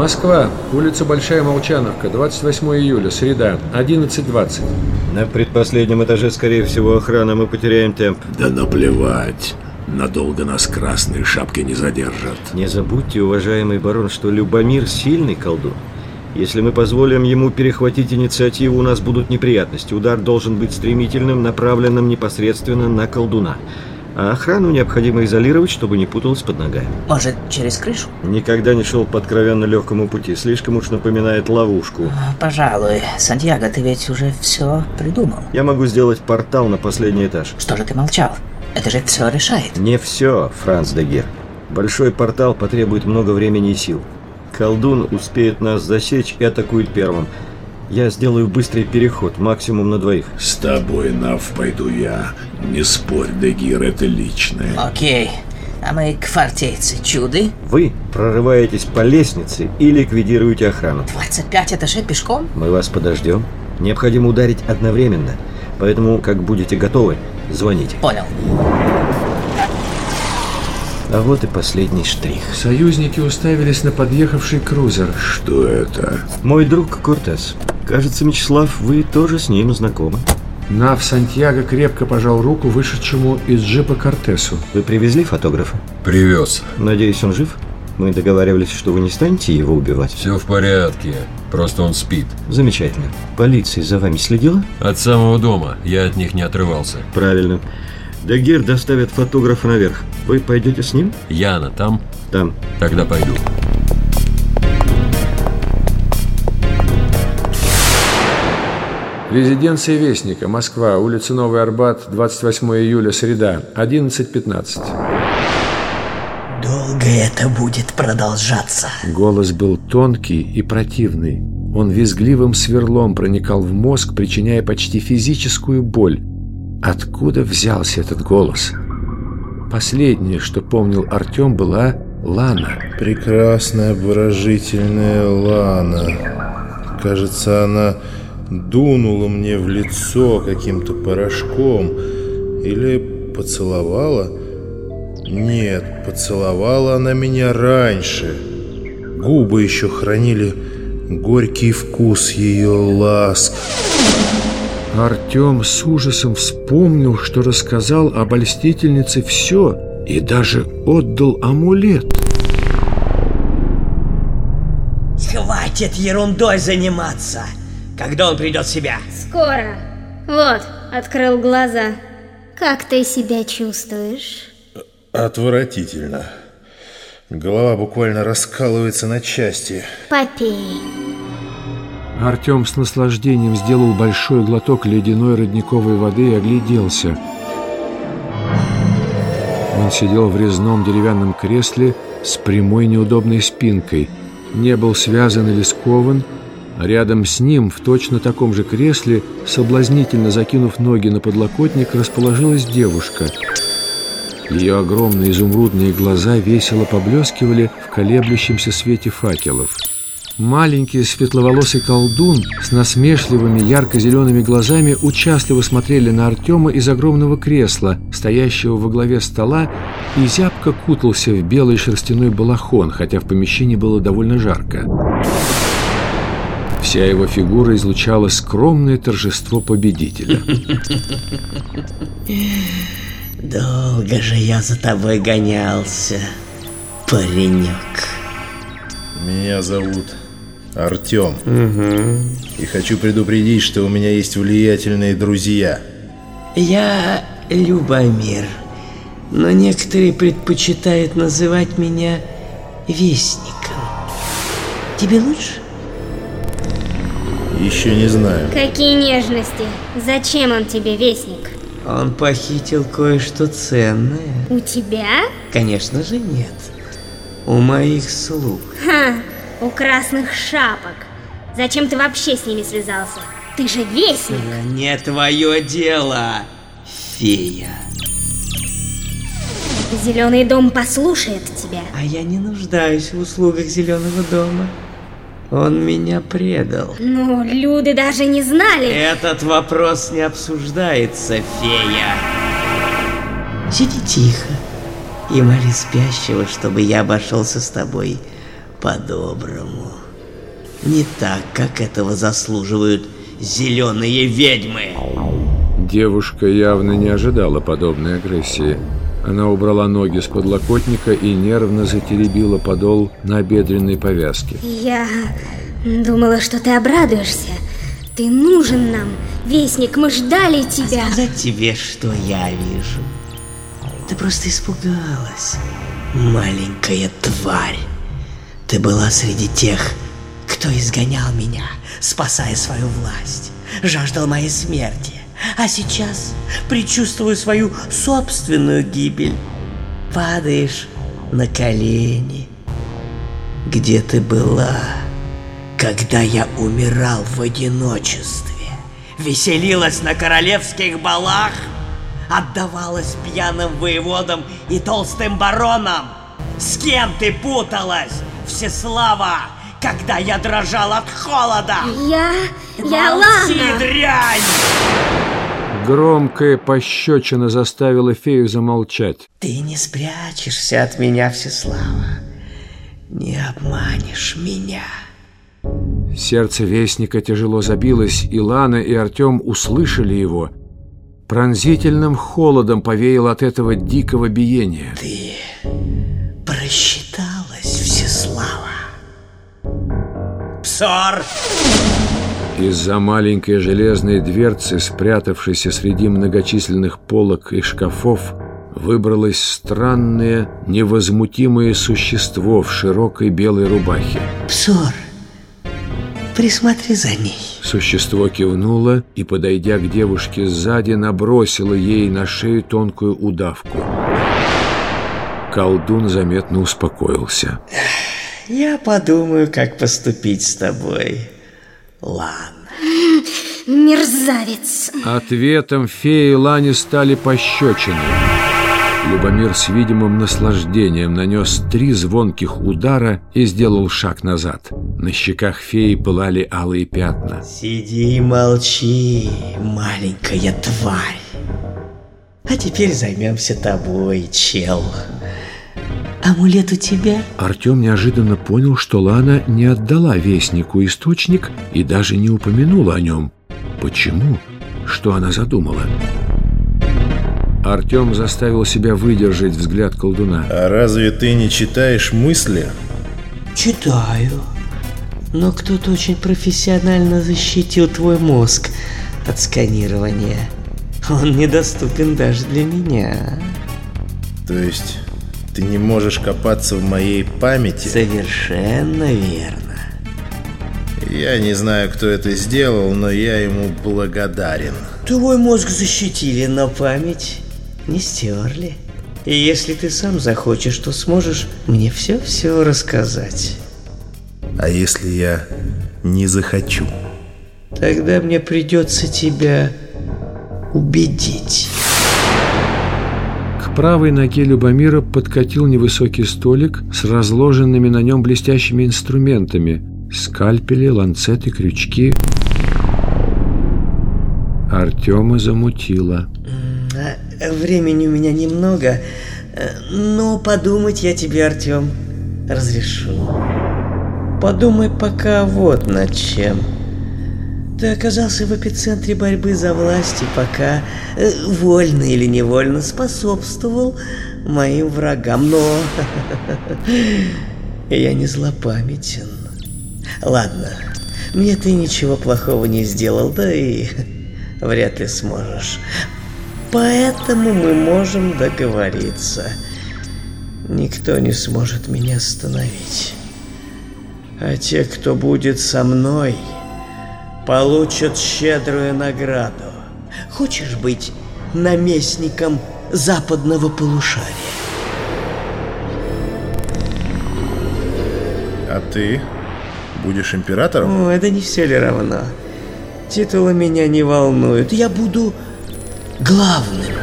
Москва, улица Большая Молчановка, 28 июля, среда, 11.20. На предпоследнем этаже, скорее всего, охрана, мы потеряем темп. Да наплевать. Надолго нас красные шапки не задержат. Не забудьте, уважаемый барон, что Любомир сильный колдун. Если мы позволим ему перехватить инициативу, у нас будут неприятности. Удар должен быть стремительным, направленным непосредственно на колдуна. А охрану необходимо изолировать, чтобы не путалась под ногами. Может, через крышу? Никогда не шел по откровенно легкому пути. Слишком уж напоминает ловушку. А, пожалуй. Сантьяго, ты ведь уже все придумал. Я могу сделать портал на последний этаж. Что же ты молчал? Это же все решает. Не все, Франц Дегер. Большой портал потребует много времени и сил. Колдун успеет нас засечь и атакует первым. Я сделаю быстрый переход, максимум на двоих. С тобой, Нав, пойду я. Не спорь, Дегир, это личное. Окей. А мы к фортеце чуды. Вы прорываетесь по лестнице и ликвидируете охрану. 25 этажей пешком? Мы вас подождем. Необходимо ударить одновременно. Поэтому, как будете готовы, звоните. Понял. А вот и последний штрих. Союзники уставились на подъехавший крузер. Что это? Мой друг Кортес. Кажется, Мечислав, вы тоже с ним знакомы. Нав Сантьяго крепко пожал руку вышедшему из джипа Кортесу. Вы привезли фотографа? Привез. Надеюсь, он жив? Мы договаривались, что вы не станете его убивать. Все в порядке. Просто он спит. Замечательно. Полиция за вами следила? От самого дома. Я от них не отрывался. Правильно. Дагер доставит фотографа наверх. Вы пойдете с ним? Яна там? Там. Тогда пойду. Резиденция Вестника, Москва, улица Новый Арбат, 28 июля, среда, 11.15. Долго это будет продолжаться. Голос был тонкий и противный. Он визгливым сверлом проникал в мозг, причиняя почти физическую боль. Откуда взялся этот голос? Последнее, что помнил Артем, была Лана. Прекрасная, обворожительная Лана. Кажется, она дунула мне в лицо каким-то порошком или поцеловала. Нет, поцеловала она меня раньше. Губы еще хранили горький вкус ее ласк. Артем с ужасом вспомнил, что рассказал об обольстительнице все и даже отдал амулет. Хватит ерундой заниматься! Когда он придет в себя? Скоро. Вот, открыл глаза. Как ты себя чувствуешь? Отвратительно. Голова буквально раскалывается на части. Попей. Артем с наслаждением сделал большой глоток ледяной родниковой воды и огляделся. Он сидел в резном деревянном кресле с прямой неудобной спинкой. Не был связан или скован. Рядом с ним, в точно таком же кресле, соблазнительно закинув ноги на подлокотник, расположилась девушка. Ее огромные изумрудные глаза весело поблескивали в колеблющемся свете факелов. Маленький светловолосый колдун с насмешливыми ярко-зелеными глазами участливо смотрели на Артема из огромного кресла, стоящего во главе стола, и зябко кутался в белый шерстяной балахон, хотя в помещении было довольно жарко. Вся его фигура излучала скромное торжество победителя. Долго же я за тобой гонялся, паренек. Меня зовут Артем. И хочу предупредить, что у меня есть влиятельные друзья. Я Любомир, но некоторые предпочитают называть меня Вестником. Тебе лучше? Еще не знаю. Какие нежности. Зачем он тебе, Вестник? Он похитил кое-что ценное. У тебя? Конечно же нет. У моих слуг. Ха, у красных шапок. Зачем ты вообще с ними связался? Ты же Вестник. Это не твое дело, фея. Зеленый дом послушает тебя. А я не нуждаюсь в услугах Зеленого дома. Он меня предал. Ну, люди даже не знали. Этот вопрос не обсуждается, фея. Сиди тихо и моли спящего, чтобы я обошелся с тобой по-доброму. Не так, как этого заслуживают зеленые ведьмы. Девушка явно не ожидала подобной агрессии. Она убрала ноги с подлокотника и нервно затеребила подол на бедренной повязке. Я думала, что ты обрадуешься. Ты нужен нам, Вестник, мы ждали тебя. Сказать тебе, что я вижу. Ты просто испугалась, маленькая тварь. Ты была среди тех, кто изгонял меня, спасая свою власть, жаждал моей смерти. А сейчас предчувствую свою собственную гибель. Падаешь на колени. Где ты была, когда я умирал в одиночестве? Веселилась на королевских балах? Отдавалась пьяным воеводам и толстым баронам? С кем ты путалась, Всеслава, когда я дрожал от холода? Я... я Молчи, Лана! дрянь! Громкая пощечина заставила фею замолчать. Ты не спрячешься от меня, Всеслава. Не обманешь меня. Сердце Вестника тяжело забилось, и Лана и Артем услышали его. Пронзительным холодом повеяло от этого дикого биения. Ты просчиталась, Псор! Из-за маленькой железной дверцы, спрятавшейся среди многочисленных полок и шкафов, выбралось странное, невозмутимое существо в широкой белой рубахе. Псор! Присмотри за ней. Существо кивнуло и, подойдя к девушке сзади, набросило ей на шею тонкую удавку. Колдун заметно успокоился. Я подумаю, как поступить с тобой, Лан. Мерзавец! Ответом феи Лани стали пощечины. Любомир с видимым наслаждением нанес три звонких удара и сделал шаг назад. На щеках феи пылали алые пятна. Сиди и молчи, маленькая тварь. А теперь займемся тобой, чел. Амулет у тебя? Артем неожиданно понял, что Лана не отдала Вестнику источник и даже не упомянула о нем. Почему? Что она задумала? Артем заставил себя выдержать взгляд колдуна. А разве ты не читаешь мысли? Читаю. Но кто-то очень профессионально защитил твой мозг от сканирования. Он недоступен даже для меня. То есть ты не можешь копаться в моей памяти? Совершенно верно. Я не знаю, кто это сделал, но я ему благодарен. Твой мозг защитили, но память не стерли. И если ты сам захочешь, то сможешь мне все-все рассказать. А если я не захочу? Тогда мне придется тебя убедить. Правой ноге Любомира подкатил невысокий столик с разложенными на нем блестящими инструментами. Скальпели, ланцеты, крючки. Артема замутило. А времени у меня немного, э, но подумать я тебе, Артем, разрешу. Подумай пока вот над чем. Ты оказался в эпицентре борьбы за власть и пока, э, вольно или невольно, способствовал моим врагам, но я не злопамятен. Ладно, мне ты ничего плохого не сделал, да и вряд ли сможешь. Поэтому мы можем договориться. Никто не сможет меня остановить. А те, кто будет со мной, получат щедрую награду. Хочешь быть наместником западного полушария? А ты будешь императором? О, это не все ли равно? Титулы меня не волнуют. Я буду главным.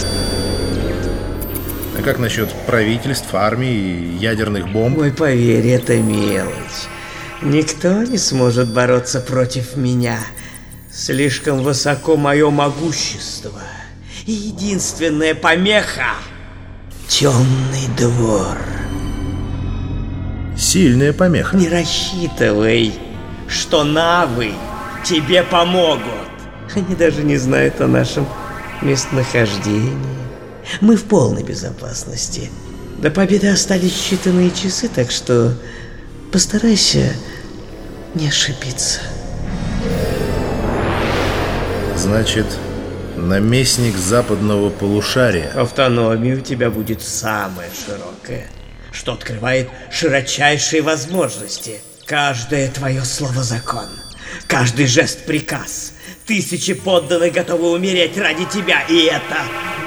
А как насчет правительств, армии и ядерных бомб? Ой, поверь, это мелочь. Никто не сможет бороться против меня. Слишком высоко мое могущество. И единственная помеха — темный двор. сильная помеха. Не рассчитывай, что навы тебе помогут. Они даже не знают о нашем местонахождении. Мы в полной безопасности. До победы остались считанные часы, так что постарайся не ошибиться. Значит, наместник западного полушария. Автономия у тебя будет самая широкая, что открывает широчайшие возможности. Каждое твое слово закон, каждый жест приказ. Тысячи подданных готовы умереть ради тебя, и это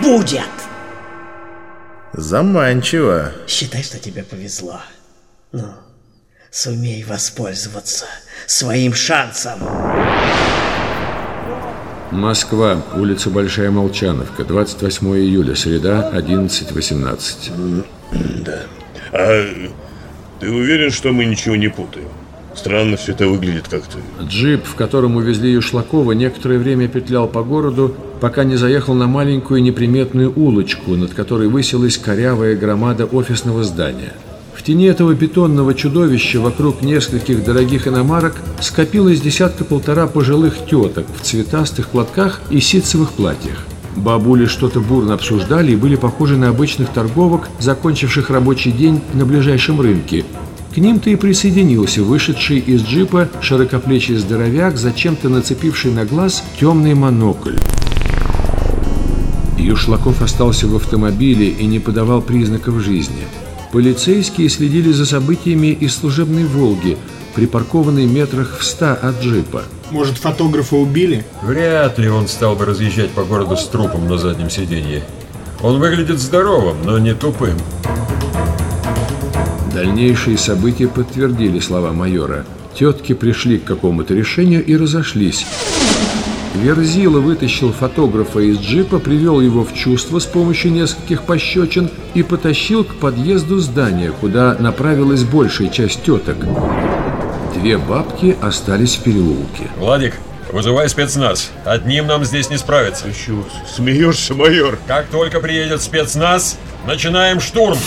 будет. Заманчиво. Считай, что тебе повезло. Ну, сумей воспользоваться своим шансом. Москва, улица Большая Молчановка, 28 июля, среда, 11.18. Да. А ты уверен, что мы ничего не путаем? Странно все это выглядит как-то. Джип, в котором увезли Юшлакова, некоторое время петлял по городу, пока не заехал на маленькую неприметную улочку, над которой высилась корявая громада офисного здания. Тени этого бетонного чудовища вокруг нескольких дорогих иномарок скопилось десятка-полтора пожилых теток в цветастых платках и ситцевых платьях. Бабули что-то бурно обсуждали и были похожи на обычных торговок, закончивших рабочий день на ближайшем рынке. К ним-то и присоединился вышедший из джипа широкоплечий здоровяк, зачем-то нацепивший на глаз темный монокль. Юшлаков остался в автомобиле и не подавал признаков жизни. Полицейские следили за событиями из служебной «Волги», припаркованной метрах в ста от джипа. Может, фотографа убили? Вряд ли он стал бы разъезжать по городу с трупом на заднем сиденье. Он выглядит здоровым, но не тупым. Дальнейшие события подтвердили слова майора. Тетки пришли к какому-то решению и разошлись. Верзила вытащил фотографа из джипа, привел его в чувство с помощью нескольких пощечин и потащил к подъезду здания, куда направилась большая часть теток. Две бабки остались в переулке. Владик, вызывай спецназ. Одним нам здесь не справиться. Ты чего, смеешься, майор? Как только приедет спецназ, начинаем штурм.